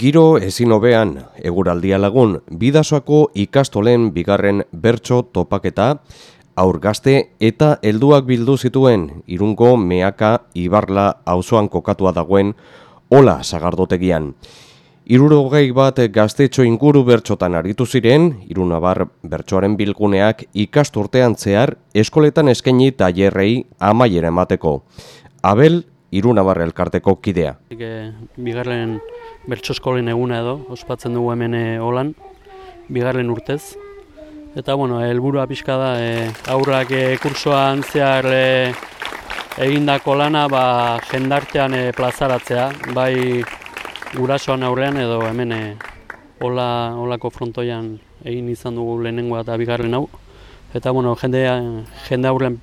Giro ezin hobean, eguraldia lagun, bidasoako ikastolen bigarren bertso topaketa, aurgazte eta helduak bildu zituen irungo meaka ibarla auzoan kokatua dagoen ola sagardotegian. Irurogei bat gaztetxo inguru bertxotan aritu ziren, irunabar bertsoaren bilguneak ikasturtean zehar eskoletan eskaini tailerrei amaiera emateko. Abel, irunabar elkarteko kidea. Bigarren bertso eskolen eguna edo, ospatzen dugu hemen e, holan, bigarren urtez. Eta, bueno, helburua pixka da, e, aurrak e, kursoan zehar e, egindako lana ba, jendartean e, plazaratzea, bai gurasoan aurrean edo hemen e, hola, holako frontoian egin izan dugu lehenengoa eta bigarren hau. Eta, bueno, jende, jende aurrean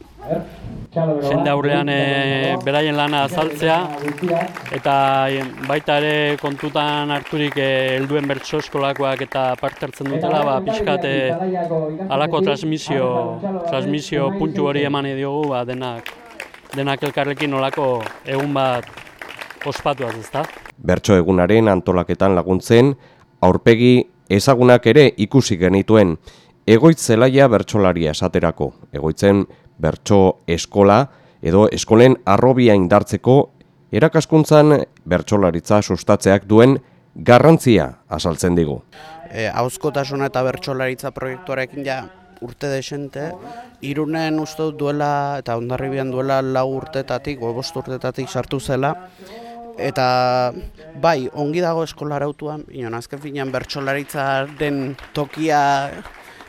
jende aurrean e, beraien lana azaltzea. eta baita ere kontutan harturik eh, helduen e, bertso eskolakoak eta parte hartzen dutela ba pixkat e, alako transmisio transmisio puntu hori eman diogu ba denak denak elkarrekin olako egun bat ospatuaz, ezta? Bertso egunaren antolaketan laguntzen aurpegi ezagunak ere ikusi genituen egoitz zelaia bertsolaria esaterako. Egoitzen bertso eskola edo eskolen arrobia indartzeko erakaskuntzan bertsolaritza sustatzeak duen garrantzia azaltzen digu. E, Hauzkotasuna eta bertsolaritza proiektuarekin ja urte desente, irunen uste duela eta ondarribian duela lau urtetatik, gobost urtetatik sartu zela, eta bai, ongi dago eskolarautuan, inon azken finean bertsolaritza den tokia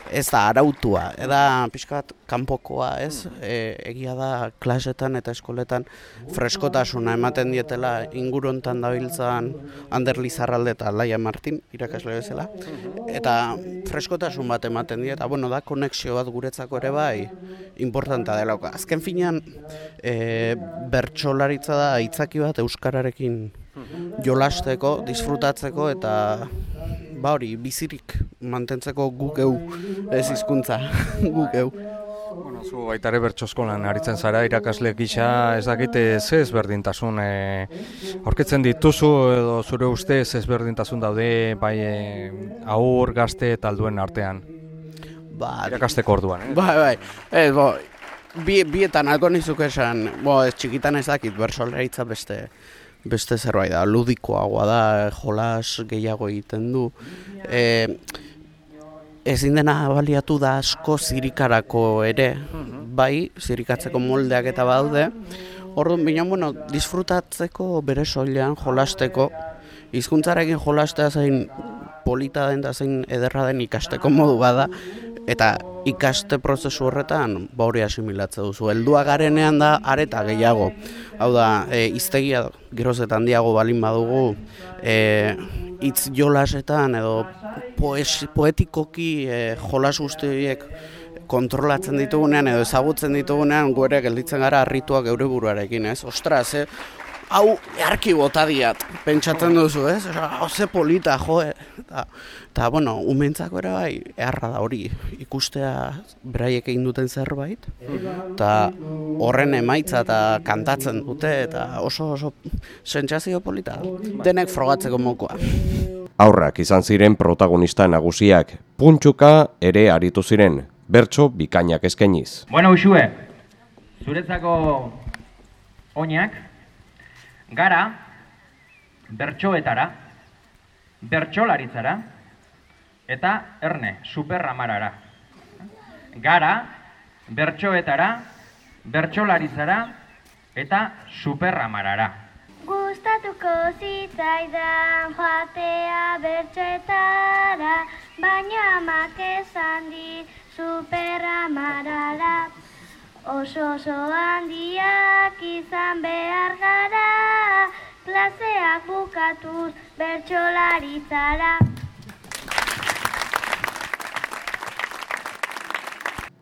ez da arautua, eda pixkat kanpokoa, ez? E, egia da klasetan eta eskoletan freskotasuna ematen dietela ingurontan dabiltzan Ander Lizarralde eta Laia Martin, irakasle bezala, eta freskotasun bat ematen dieta, bueno, da konexio bat guretzako ere bai, importanta dela. Azken finean, e, bertsolaritza da aitzaki bat Euskararekin jolasteko, disfrutatzeko eta ba hori, bizirik mantentzeko guk eu, ez hizkuntza guk eu. Bueno, zu baita ere bertsoskolan aritzen zara irakasle gisa ez dakite ze ezberdintasun e, aurkitzen dituzu edo zure uste ez ezberdintasun daude bai e, aur, gazte eta alduen artean. Ba, irakasteko orduan, eh? Bai, bai. Ez, bo, bi, bietan alko nizuk esan, bo, ez txikitan ez dakit bertsolaritza beste beste zerbait da, ludikoagoa da, jolas gehiago egiten du. E, ezin dena baliatu da asko zirikarako ere, bai, zirikatzeko moldeak eta baude. Orduan, bina, bueno, disfrutatzeko bere soilean jolasteko, hizkuntzarekin jolastea zein polita den da zein ederra den ikasteko modu bada, eta ikaste prozesu horretan bauri asimilatze duzu. Heldua garenean da areta gehiago. Hau da, e, iztegia gerozetan diago balin badugu, e, itz jolasetan edo poes, poetikoki e, jolas guztiak kontrolatzen ditugunean edo ezagutzen ditugunean gure gelditzen gara harrituak geure buruarekin, ez? Ostras, eh? Hau earki bota diat, pentsatzen duzu, ez? Hau ze polita, jo, eta, eta, bueno, umentzako ere bai, erra da hori, ikustea beraiek egin duten zerbait, eta horren emaitza eta kantatzen dute, eta oso oso sentsazio polita, denek frogatzeko mokoa. Aurrak izan ziren protagonista nagusiak, puntxuka ere aritu ziren, bertso bikainak eskainiz. Bueno, usue, zuretzako oinak, gara bertsoetara, bertsolaritzara eta erne superramarara. Gara bertsoetara, bertsolaritzara eta superramarara. Gustatuko zitzaidan joatea bertsoetara, baina amak esan di superramarara. Oso oso handiak izan behar gara, klaseak bukatuz bertsolaritzara.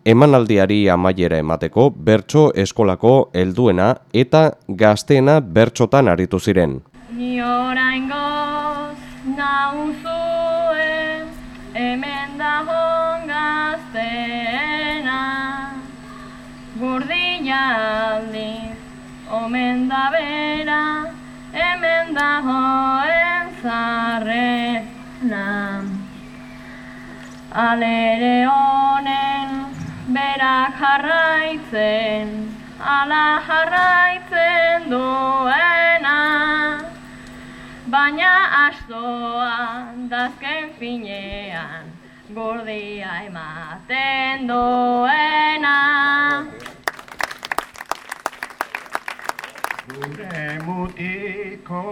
Emanaldiari amaiera emateko bertso eskolako helduena eta gazteena bertsotan aritu ziren. Ni orain goz, nauzuen, hemen da omen da bera, hemen da joen zarre. na Alere honen berak jarraitzen Ala jarraitzen duena Baina astoa dazken finean Gordia ematen duena Gure mutiko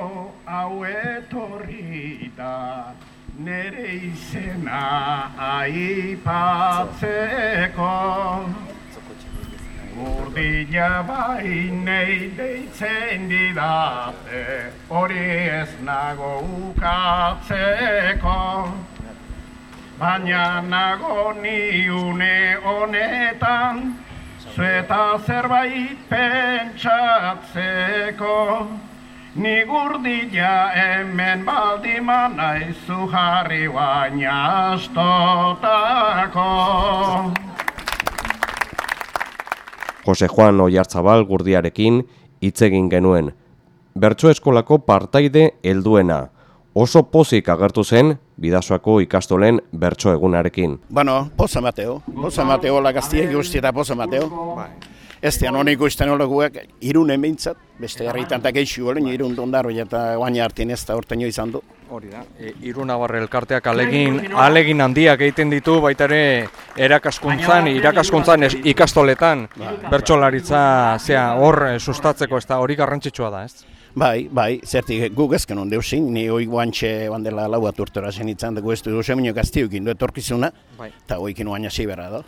hau etorri da nere izena aipatzeko. Urdila bai nei deitzen didate hori ez nago ukatzeko. Baina nago ni une honetan Zueta zerbait pentsatzeko Ni gurdila hemen baldima naizu jarri baina astotako Jose Juan Oiartzabal gurdiarekin hitz egin genuen. Bertso eskolako partaide helduena. Oso pozik agertu zen bidasoako ikastolen bertso egunarekin. Bueno, poza mateo. Poza mateo, la gaztiek guzti eta poza mateo. Ez dian honik ikusten holakoak, irun emintzat, beste herritan eta geixu olen, irun dondaro eta guaina hartin ez da orteño izan du. Hori da, e, Irunabarre elkarteak alegin, alegin handiak egiten ditu baita ere erakaskuntzan, irakaskuntzan es- ikastoletan bertsolaritza zea hor sustatzeko ez da hori garrantzitsua da, ez? Bai, bai, zertik guk ezken hon deusin, ni hoi guantxe bandela lau bat urtora zen itzan dugu ez du semino gaztiukin du etorkizuna, Bai. eta hoikin guaina zibera da.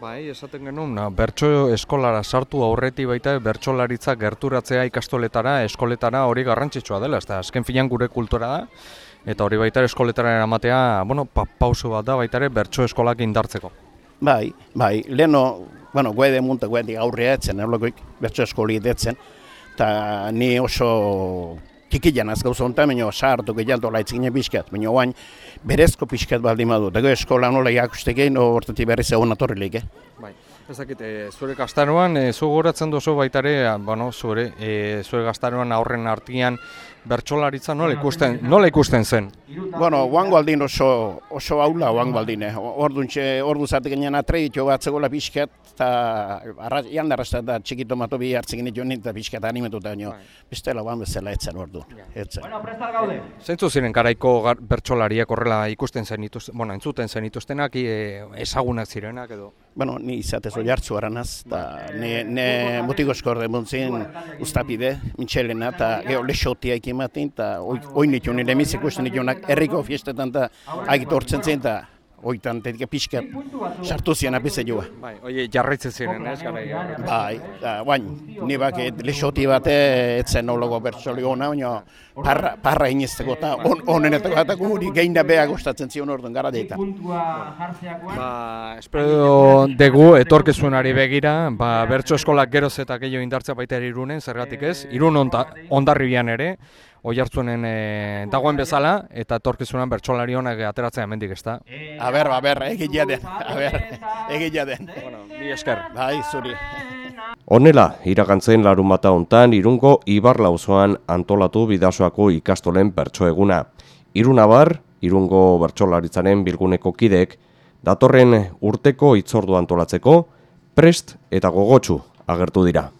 Bai, esaten genuen, na, bertso eskolara sartu aurreti baita bertsolaritza gerturatzea ikastoletara, eskoletara hori garrantzitsua dela, ez da, azken filan gure kultura da, eta hori baita eskoletara eramatea, bueno, pa, pauso bat da baita ere bertso eskolak indartzeko. Bai, bai, leheno, bueno, guede munta guede aurrea etzen, erlokoik, bertso eskoli edetzen, eta ni oso tikilan az gauza honetan, baina sartu gehialdo laitzine pixkat, baina oain berezko pixkat baldin badu, dago eskola nola jakusteke, no hortetik berriz egon atorrilik, eh? Bai. Ez dakit, e, zure gaztaroan, e, zu goratzen duzu baita ere, a, bueno, zure, e, zure gaztaroan aurren artian bertsolaritza nola ikusten, nola ikusten zen? Bueno, oango aldin oso, oso aula oango aldin, eh? Orduan txe, ordu zatek ginen atreitio bat zegoela pixkat, eta arra, jandarrazta da txikito mato bi hartzekin ditu nintzen pixkat animetuta, nio, bestela oan bezala etzen ordu, etzen. Zeintzu ziren garaiko gar, bertsolariak horrela ikusten zen ituzten, bueno, entzuten zen ituztenak, e, ezagunak zirenak edo? Bueno, ni izatez oi hartzu aranaz, eta ne, ne mutiko eskorde muntzen ustapide, mintxelena, eta geho lexotia ikimatin, eta oi nitu nire miz ikusten ditunak herriko fiestetan, eta agit hortzen zen, eta oitan tedik pixkat sartu zian apize joa. Bai, oie, jarraitzen ziren, ez, garai horretan. Bai, da, guain, ni baket lexoti bate etzen nologo bertsoli ona, baina parra, parra inezteko eta on, onenetako eta guri gehin da beha gustatzen zion orduan gara deita. Ba, espero dugu etorkizunari begira, ba, bertso eskolak geroz eta gehiago indartzea baita ere irunen, zergatik ez, irun onta, ondarribian ere, oi hartzuenen e, dagoen bezala, eta etorkizunan bertsolari honak ateratzen hemendik ez da. A ber, a ber, egia den, a ber, egia den. Bueno, mi esker. Bai, zuri. Honela, iragantzen larun bata hontan irungo Ibarla auzoan antolatu bidasoako ikastolen bertso eguna. Irunabar, irungo bertsolaritzaren bilguneko kidek, datorren urteko itzordu antolatzeko, prest eta gogotsu agertu dira.